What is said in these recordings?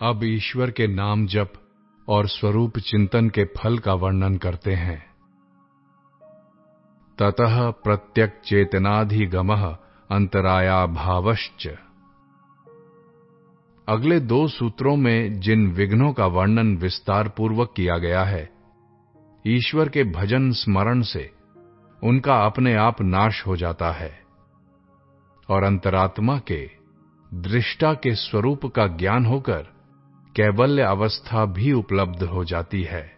अब ईश्वर के नाम जप और स्वरूप चिंतन के फल का वर्णन करते हैं। ततः प्रत्यक चेतनाधिगम अंतराया भावश्च अगले दो सूत्रों में जिन विघ्नों का वर्णन विस्तार पूर्वक किया गया है, ईश्वर के भजन स्मरण से उनका अपने आप नाश हो जाता है और अंतरात्मा के दृष्टा के स्वरूप का ज्ञान होकर कैवल्य अवस्था भी उपलब्ध हो जाती है।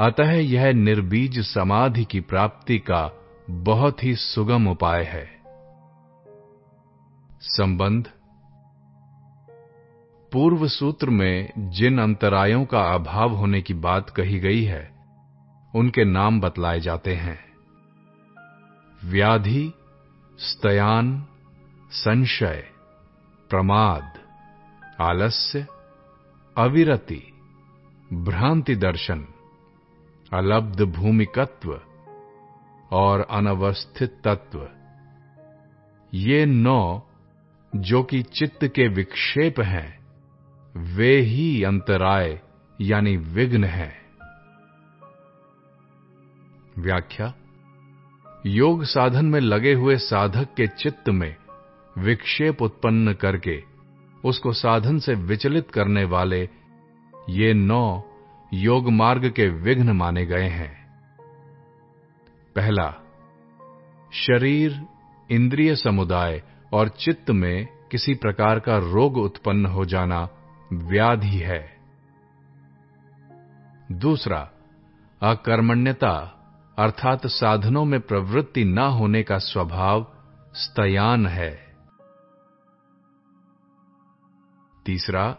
अतः यह निर्बीज समाधि की प्राप्ति का बहुत ही सुगम उपाय है। संबंध पूर्व सूत्र में जिन अंतरायों का अभाव होने की बात कही गई है, उनके नाम बतलाए जाते हैं। व्याधि, स्तयान संशय, प्रमाद, आलस्य, अविरति, भ्रांति दर्शन, अलब्ध भूमिकत्व और अनवस्थित तत्व। ये नौ जो कि चित्त के विक्षेप हैं, वे ही अंतराय यानी विघ्न हैं। व्याख्या, योग साधन में लगे हुए साधक के चित्त में विक्षेप उत्पन्न करके उसको साधन से विचलित करने वाले ये नौ योग मार्ग के विघ्न माने गए हैं। पहला, शरीर, इंद्रिय समुदाय और चित्त में किसी प्रकार का रोग उत्पन्न हो जाना व्याधि है। दूसरा, अकर्मण्यता, अर्थात साधनों में प्रवृत्ति न होने का स्वभाव स्तयान है। तीसरा,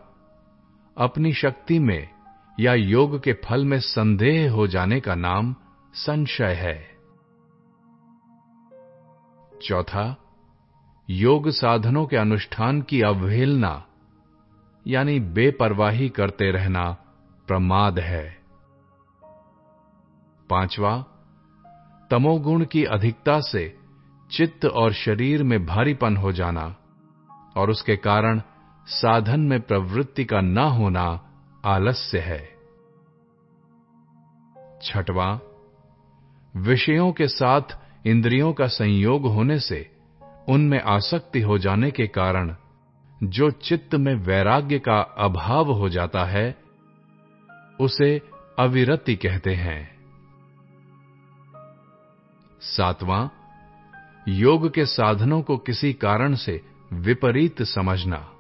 अपनी शक्ति में या योग के फल में संदेह हो जाने का नाम संशय है। चौथा, योग साधनों के अनुष्ठान की अवहेलना, यानी बेपरवाही करते रहना प्रमाद है। पांचवा, तमोगुण की अधिकता से चित्त और शरीर में भारीपन हो जाना और उसके कारण साधन में प्रवृत्ति का न होना आलस्य है। छठवां, विषयों के साथ इंद्रियों का संयोग होने से उनमें आसक्ति हो जाने के कारण जो चित्त में वैराग्य का अभाव हो जाता है, उसे अविरति कहते हैं। सातवां, योग के साधनों को किसी कारण से विपरीत समझना।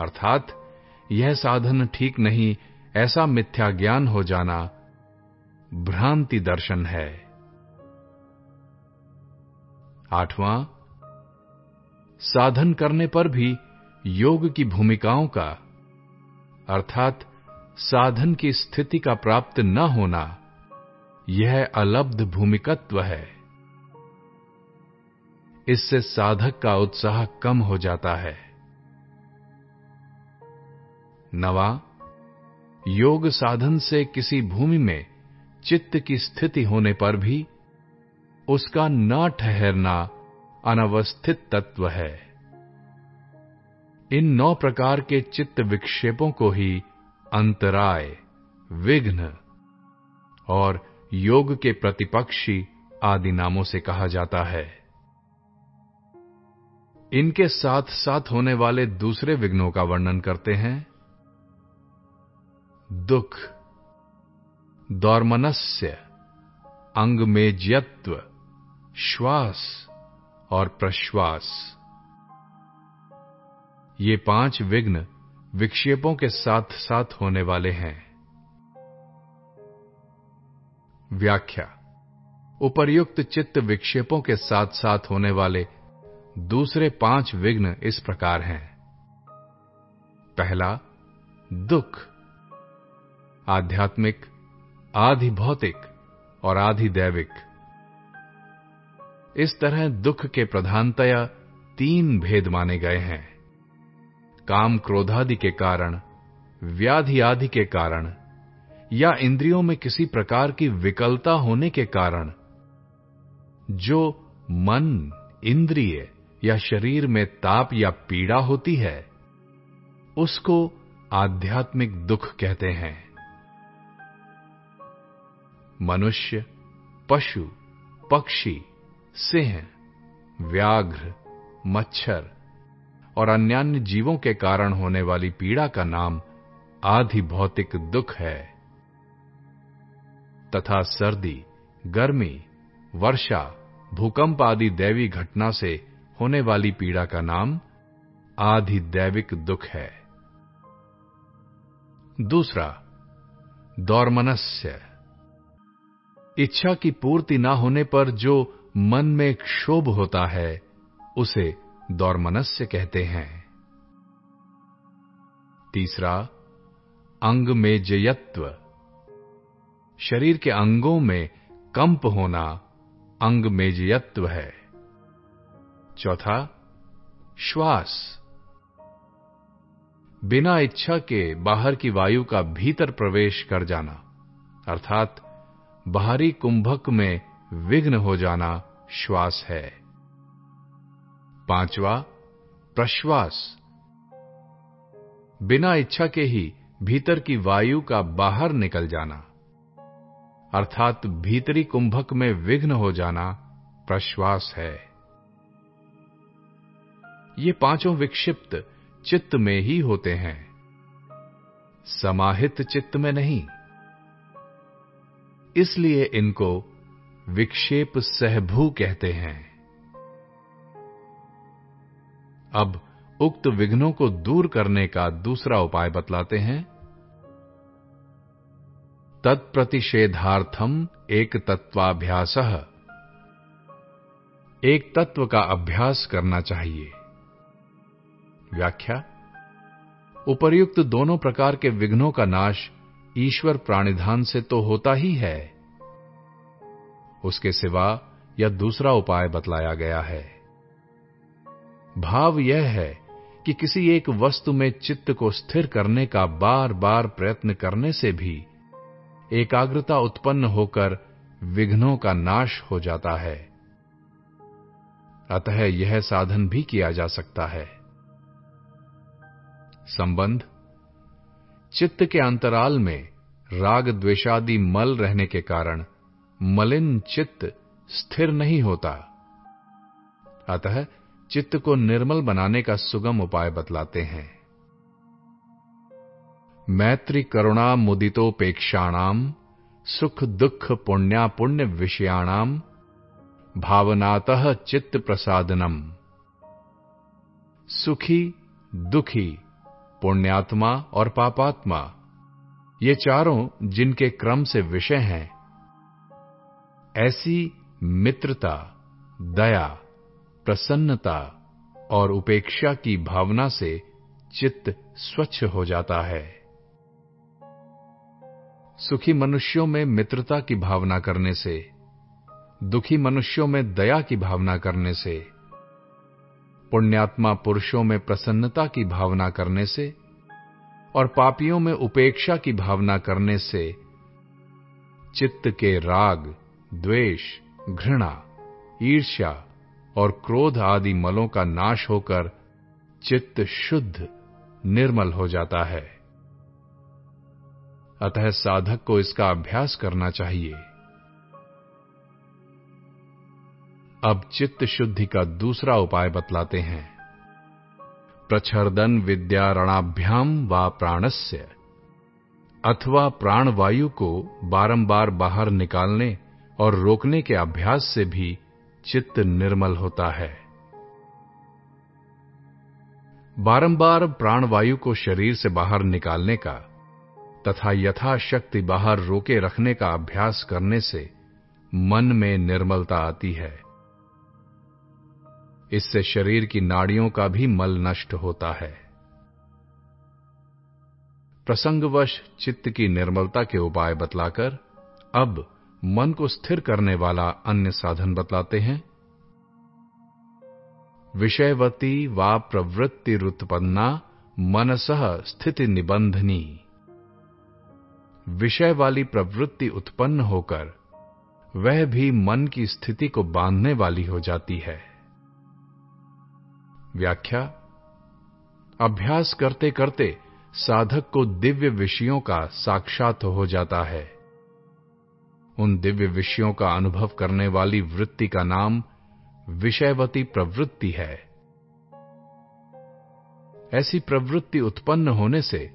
अर्थात, यह साधन ठीक नहीं, ऐसा मिथ्या ज्ञान हो जाना भ्रांति दर्शन है। आठवां, साधन करने पर भी योग की भूमिकाओं का, अर्थात, साधन की स्थिति का प्राप्त न होना, यह अलब्ध भूमिकत्व है। इससे साधक का उत्साह कम हो जाता है। नवा, योग साधन से किसी भूमि में चित्त की स्थिति होने पर भी उसका न ठहरना अनवस्थित तत्व है। इन नौ प्रकार के चित्त विक्षेपों को ही अंतराय, विघ्न और योग के प्रतिपक्षी आदि नामों से कहा जाता है। इनके साथ साथ होने वाले दूसरे विघ्नों का वर्णन करते हैं। दुख, दौर्मनस्य, अंगमेज्यत्व, श्वास और प्रश्वास। ये पाँच विघ्न विक्षेपों के साथ साथ होने वाले हैं। व्याख्या। उपर्युक्त चित्त विक्षेपों के साथ साथ होने वाले दूसरे पाँच विघ्न इस प्रकार हैं। पहला, दुख। आध्यात्मिक आधि भौतिक और आधि दैविक इस तरह दुख के प्रधानतया तीन भेद माने गए हैं। काम क्रोधादि के कारण, व्याधि आदि के कारण, या इंद्रियों में किसी प्रकार की विकलता होने के कारण, जो मन, इंद्रिय या शरीर में ताप या पीड़ा होती है, उसको आध्यात्मिक दुख कहते हैं। मनुष्य, पशु, पक्षी, सिंह, व्याघ्र, मच्छर और अन्यान्य जीवों के कारण होने वाली पीड़ा का नाम आधि भौतिक दुख है। तथा सर्दी, गर्मी, वर्षा, भूकंप आदि दैवी घटना से होने वाली पीड़ा का नाम आधि दैविक दुख है। दूसरा, दौर्मनस्य। इच्छा की पूर्ति ना होने पर जो मन में क्षोभ होता है, उसे दौर्मनस्य कहते हैं। तीसरा, अंग में जयत्व। शरीर के अंगों में कंप होना अंग मेजयत्व है। चौथा, श्वास। बिना इच्छा के बाहर की वायु का भीतर प्रवेश कर जाना, अर्थात बाहरी कुंभक में विघ्न हो जाना श्वास है। पांचवा, प्रश्वास। बिना इच्छा के ही भीतर की वायु का बाहर निकल जाना, अर्थात भीतरी कुंभक में विघ्न हो जाना प्रश्वास है। ये पाँचों विक्षिप्त चित्त में ही होते हैं। समाहित चित्त में नहीं इसलिए इनको विक्षेप सहभू कहते हैं। अब उक्त विघ्नों को दूर करने का दूसरा उपाय बतलाते हैं। तत्प्रतिषेधार्थम एक तत्वाभ्यास एक तत्व का अभ्यास करना चाहिए। व्याख्या। उपर्युक्त दोनों प्रकार के विघ्नों का नाश ईश्वर प्राणिधान से तो होता ही है। उसके सिवा यह दूसरा उपाय बतलाया गया है। भाव यह है कि किसी एक वस्तु में चित्त को स्थिर करने का बार बार प्रयत्न करने से भी एकाग्रता उत्पन्न होकर विघ्नों का नाश हो जाता है। अतः यह साधन भी किया जा सकता है। संबंध चित्त के अंतराल में राग द्वेषादि मल रहने के कारण मलिन चित्त स्थिर नहीं होता। अतः चित्त को निर्मल बनाने का सुगम उपाय बतलाते हैं। मैत्री करुणा मुदितोपेक्षाणाम, सुख दुख पुण्या पुण्य विषयाणाम, भावनातः चित्त प्रसादनम। सुखी, दुखी पुण्यात्मा और पापात्मा। ये चारों जिनके क्रम से विषय हैं, ऐसी मित्रता, दया, प्रसन्नता और उपेक्षा की भावना से चित्त स्वच्छ हो जाता है। सुखी मनुष्यों में मित्रता की भावना करने से, दुखी मनुष्यों में दया की भावना करने से पुण्यात्मा पुरुषों में प्रसन्नता की भावना करने से और पापियों में उपेक्षा की भावना करने से चित्त के राग, द्वेष, घृणा, ईर्ष्या और क्रोध आदि मलों का नाश होकर चित्त शुद्ध, निर्मल हो जाता है। अतः साधक को इसका अभ्यास करना चाहिए। अब चित्त शुद्धि का दूसरा उपाय बतलाते हैं। प्रच्छर्दन विद्यारणाभ्याम व प्राणस्य। अथवा प्राणवायु को बारंबार बाहर निकालने और रोकने के अभ्यास से भी चित्त निर्मल होता है। बारंबार प्राणवायु को शरीर से बाहर निकालने का तथा यथाशक्ति बाहर रोके रखने का अभ्यास करने से मन में निर्मलता आती है। इससे शरीर की नाड़ियों का भी मल नष्ट होता है। प्रसंगवश चित्त की निर्मलता के उपाय बतलाकर, अब मन को स्थिर करने वाला अन्य साधन बतलाते हैं। विषयवती व प्रवृत्ति रुत्पन्ना मनस स्थिति निबंधनी विषय वाली प्रवृत्ति उत्पन्न होकर, वह भी मन की स्थिति को बांधने वाली हो जाती है। व्याख्या, अभ्यास करते करते साधक को दिव्य विषयों का साक्षात हो जाता है। उन दिव्य विषयों का अनुभव करने वाली वृत्ति का नाम विषयवती प्रवृत्ति है। ऐसी प्रवृत्ति उत्पन्न होने से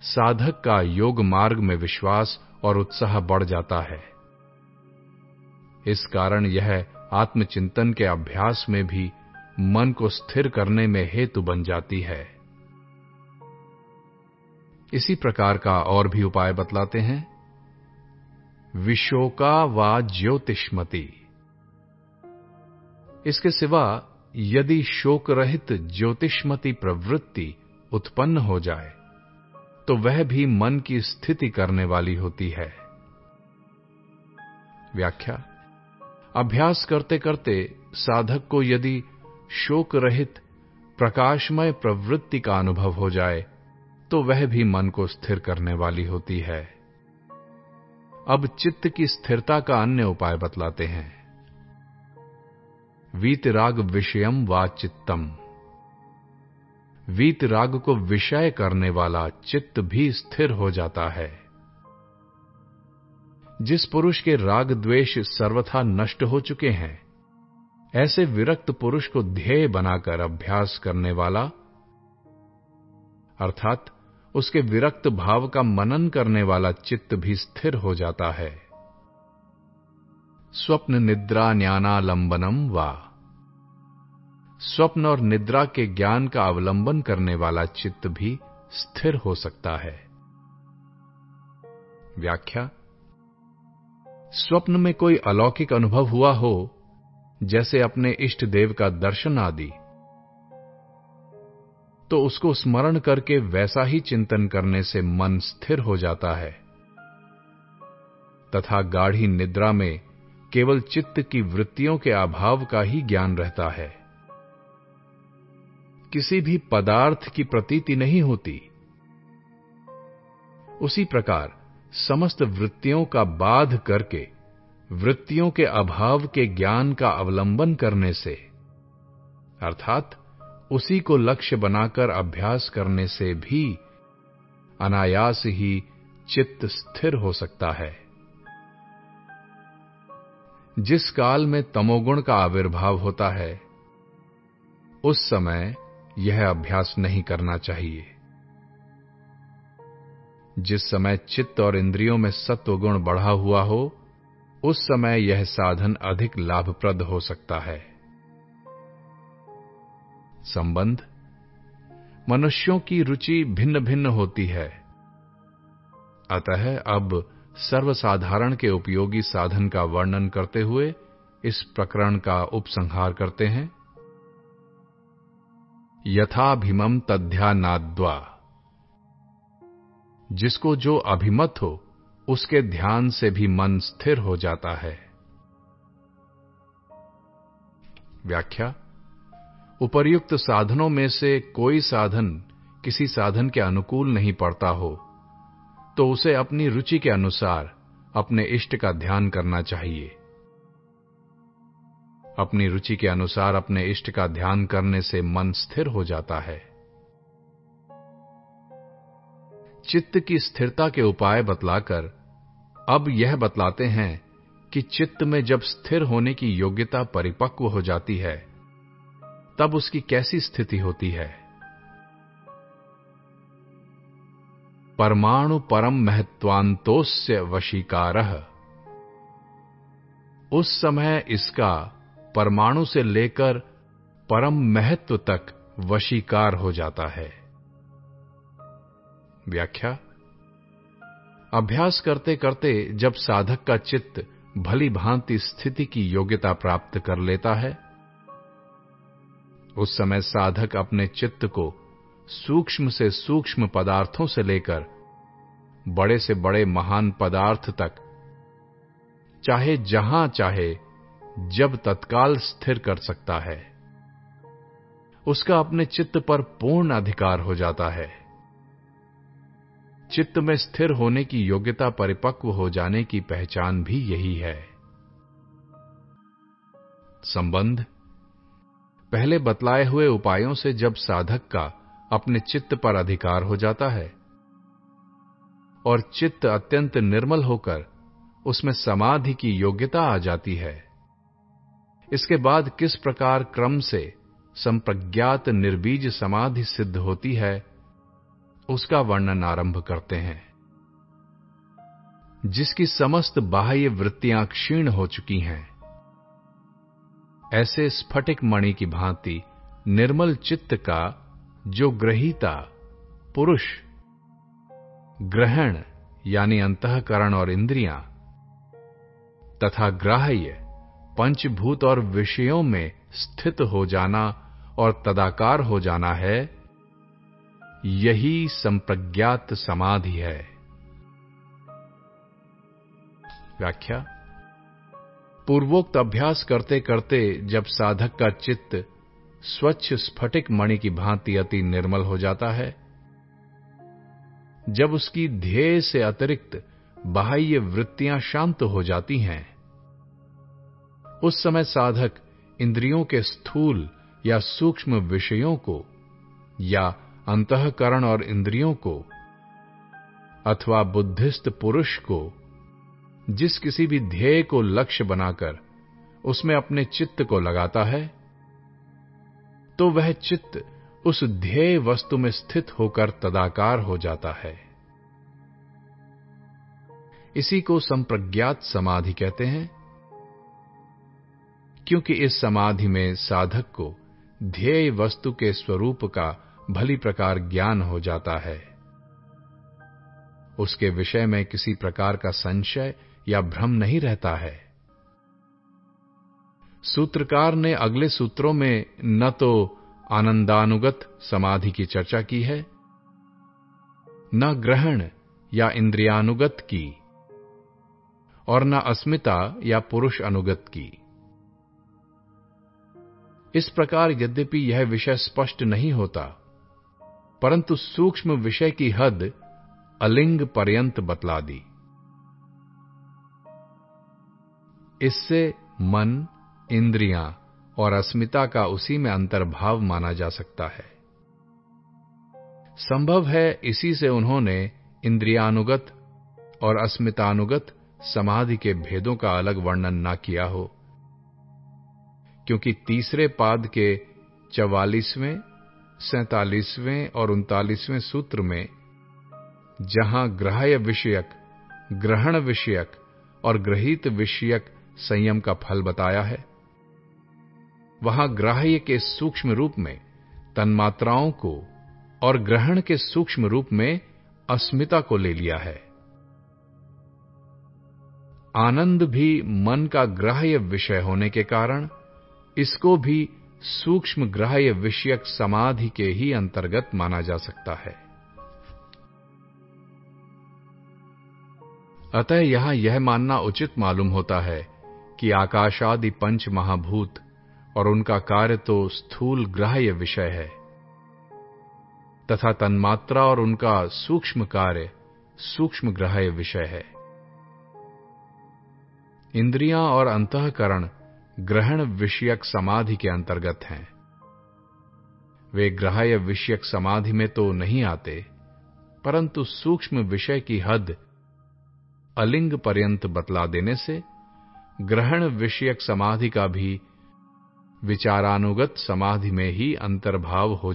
साधक का योग मार्ग में विश्वास और उत्साह बढ़ जाता है। इस कारण यह आत्मचिंतन के अभ्यास में भी मन को स्थिर करने में हेतु बन जाती है। इसी प्रकार का और भी उपाय बतलाते हैं। विशोका व ज्योतिष्मति। इसके सिवा यदि शोक रहित ज्योतिष्मति प्रवृत्ति उत्पन्न हो जाए तो वह भी मन की स्थिति करने वाली होती है। व्याख्या। अभ्यास करते करते साधक को यदि शोक रहित प्रकाशमय प्रवृत्ति का अनुभव हो जाए तो वह भी मन को स्थिर करने वाली होती है। अब चित्त की स्थिरता का अन्य उपाय बतलाते हैं। वीतराग विषयम वा चित्तम। वीतराग को विषय करने वाला चित्त भी स्थिर हो जाता है। जिस पुरुष के राग द्वेष सर्वथा नष्ट हो चुके हैं ऐसे विरक्त पुरुष को ध्येय बनाकर अभ्यास करने वाला, अर्थात उसके विरक्त भाव का मनन करने वाला चित्त भी स्थिर हो जाता है। स्वप्न निद्रा न्यानालंबनम वा। स्वप्न और निद्रा के ज्ञान का अवलंबन करने वाला चित्त भी स्थिर हो सकता है। व्याख्या। स्वप्न में कोई अलौकिक अनुभव हुआ हो जैसे अपने इष्ट देव का दर्शन आदि। तो उसको स्मरण करके वैसा ही चिंतन करने से मन स्थिर हो जाता है। तथा गाढ़ी निद्रा में केवल चित्त की वृत्तियों के अभाव का ही ज्ञान रहता है। किसी भी पदार्थ की प्रतीति नहीं होती। उसी प्रकार समस्त वृत्तियों का बाध करके वृत्तियों के अभाव के ज्ञान का अवलंबन करने से, अर्थात उसी को लक्ष्य बनाकर अभ्यास करने से भी अनायास ही चित्त स्थिर हो सकता है। जिस काल में तमोगुण का आविर्भाव होता है, उस समय यह अभ्यास नहीं करना चाहिए। जिस समय चित्त और इंद्रियों में सत्व गुण बढ़ा हुआ हो उस समय यह साधन अधिक लाभप्रद हो सकता है। संबंध? मनुष्यों की रुचि भिन्न भिन्न होती है। अतः अब सर्वसाधारण के उपयोगी साधन का वर्णन करते हुए इस प्रकरण का उपसंहार करते हैं। यथाभिमम तध्यानाद्वा जिसको जो अभिमत हो उसके ध्यान से भी मन स्थिर हो जाता है। व्याख्या, उपर्युक्त साधनों में से कोई साधन किसी साधन के अनुकूल नहीं पड़ता हो तो उसे अपनी रुचि के अनुसार अपने इष्ट का ध्यान करना चाहिए। अपनी रुचि के अनुसार अपने इष्ट का ध्यान करने से मन स्थिर हो जाता है। चित्त की स्थिरता के उपाय बतलाकर अब यह बतलाते हैं कि चित्त में जब स्थिर होने की योग्यता परिपक्व हो जाती है, तब उसकी कैसी स्थिति होती है? परमाणु परम महत्वांतोस्य वशीकार। उस समय इसका परमाणु से लेकर परम महत्व तक वशीकार हो जाता है। व्याख्या। अभ्यास करते करते जब साधक का चित्त भली भांति स्थिति की योग्यता प्राप्त कर लेता है, उस समय साधक अपने चित्त को सूक्ष्म से सूक्ष्म पदार्थों से लेकर बड़े से बड़े महान पदार्थ तक, चाहे जहाँ चाहे, जब तत्काल स्थिर कर सकता है। उसका अपने चित्त पर पूर्ण अधिकार हो जाता है। चित्त में स्थिर होने की योग्यता परिपक्व हो जाने की पहचान भी यही है। संबंध। पहले बतलाए हुए उपायों से जब साधक का अपने चित्त पर अधिकार हो जाता है, और चित्त अत्यंत निर्मल होकर उसमें समाधि की योग्यता आ जाती है, इसके बाद किस प्रकार क्रम से संप्रज्ञात निर्बीज समाधि सिद्ध होती है उसका वर्णन आरंभ करते हैं। जिसकी समस्त बाह्य वृत्तियाँ क्षीण हो चुकी हैं, ऐसे स्फटिक मणि की भांति निर्मल चित्त का जो ग्रहीता, पुरुष, ग्रहण यानी अंतकरण और इंद्रियाँ, तथा ग्राह्य, पंचभूत और विषयों में स्थित हो जाना और तदाकार हो जाना है यही संप्रज्ञात समाधि है। व्याख्या। पूर्वोक्त अभ्यास करते करते जब साधक का चित्त स्वच्छ स्फटिक मणि की भांति अति निर्मल हो जाता है, जब उसकी ध्येय से अतिरिक्त बाह्य वृत्तियाँ शांत हो जाती हैं, उस समय साधक इंद्रियों के स्थूल या सूक्ष्म विषयों को या अंतकरण और इंद्रियों को, अथवा बुद्धिस्त पुरुष को, जिस किसी भी ध्येय को लक्ष्य बनाकर उसमें अपने चित्त को लगाता है तो वह चित्त उस ध्येय वस्तु में स्थित होकर तदाकार हो जाता है। इसी को संप्रज्ञात समाधि कहते हैं, क्योंकि इस समाधि में साधक को ध्येय वस्तु के स्वरूप का भली प्रकार ज्ञान हो जाता है। उसके विषय में किसी प्रकार का संशय या भ्रम नहीं रहता है। सूत्रकार ने अगले सूत्रों में न तो आनंदानुगत समाधि की चर्चा की है, न ग्रहण या इंद्रियानुगत की, और न अस्मिता या पुरुष अनुगत की। इस प्रकार यद्यपि यह विषय स्पष्ट नहीं होता परंतु सूक्ष्म विषय की हद अलिंग पर्यंत बतला दी। इससे मन, इंद्रियाँ और अस्मिता का उसी में अंतर्भाव माना जा सकता है। संभव है इसी से उन्होंने इंद्रियानुगत और अस्मितानुगत समाधि के भेदों का अलग वर्णन ना किया हो, क्योंकि तीसरे पाद के चवालीसवें सैतालीसवें और उनतालीसवें सूत्र में, जहाँ ग्राह्य विषयक, ग्रहण विषयक और ग्रहित विषयक संयम का फल बताया है, वहाँ ग्राह्य के सूक्ष्म रूप में, तन्मात्राओं को और ग्रहण के सूक्ष्म रूप में अस्मिता को ले लिया है। आनंद भी मन का ग्राह्य विषय होने के कारण, इसको भी सूक्ष्म ग्राह्य विषयक समाधि के ही अंतर्गत माना जा सकता है। अतः यहाँ यह मानना उचित मालूम होता है कि आकाशादि पंच महाभूत और उनका कार्य तो स्थूल ग्राह्य विषय है, तथा तन्मात्रा और उनका सूक्ष्म कार्य सूक्ष्म ग्राह्य विषय है। इंद्रियाँ और अंतकरण ग्रहण विषयक समाधि के अंतर्गत हैं। वे ग्राह्य विषयक समाधि में तो नहीं आते, परंतु सूक्ष्म विषय की हद अलिंग पर्यंत बतला देने से ग्रहण विषयक समाधि का भी विचारानुगत समाधि में ही अंतर्भाव हो